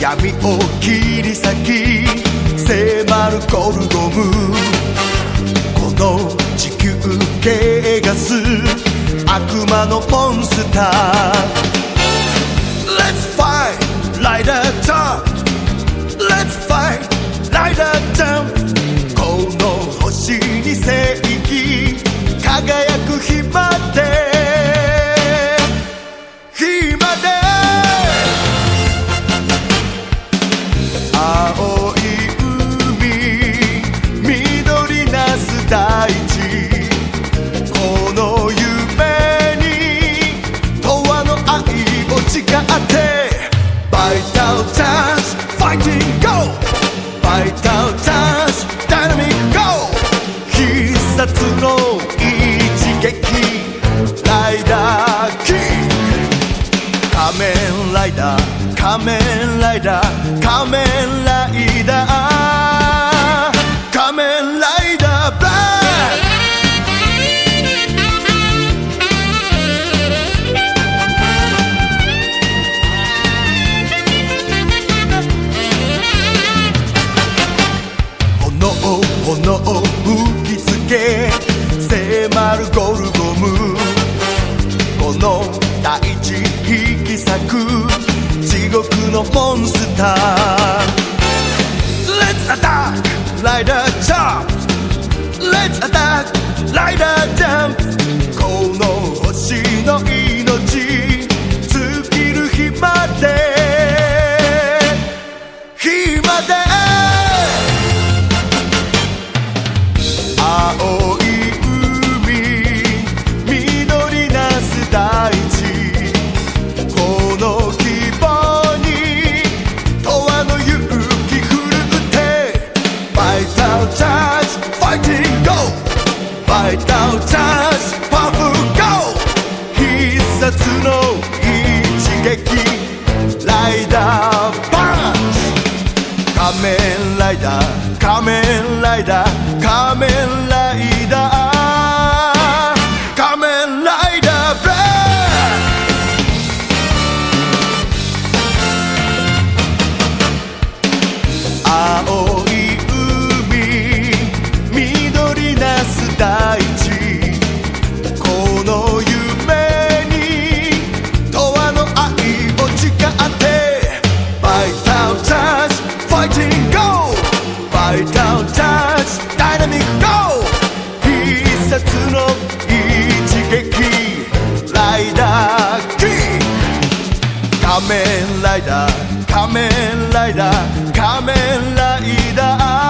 闇をを切り裂き迫るゴルゴム。この地球系ガス悪魔のモンスター。Let's ライダーちゃん Let's fight ライダーちゃんこの星に正義輝く暇仮面ライダー仮面ライダー仮面ライ獄のモンスター Let's attack! Rider jump! Let's attack! ジパワフルゴー必殺の一撃ライダーパンチ仮面ライダー仮面ライダー仮面ライダーの一撃ライダーキー。仮面ライダー仮面ライダー仮面ライダー。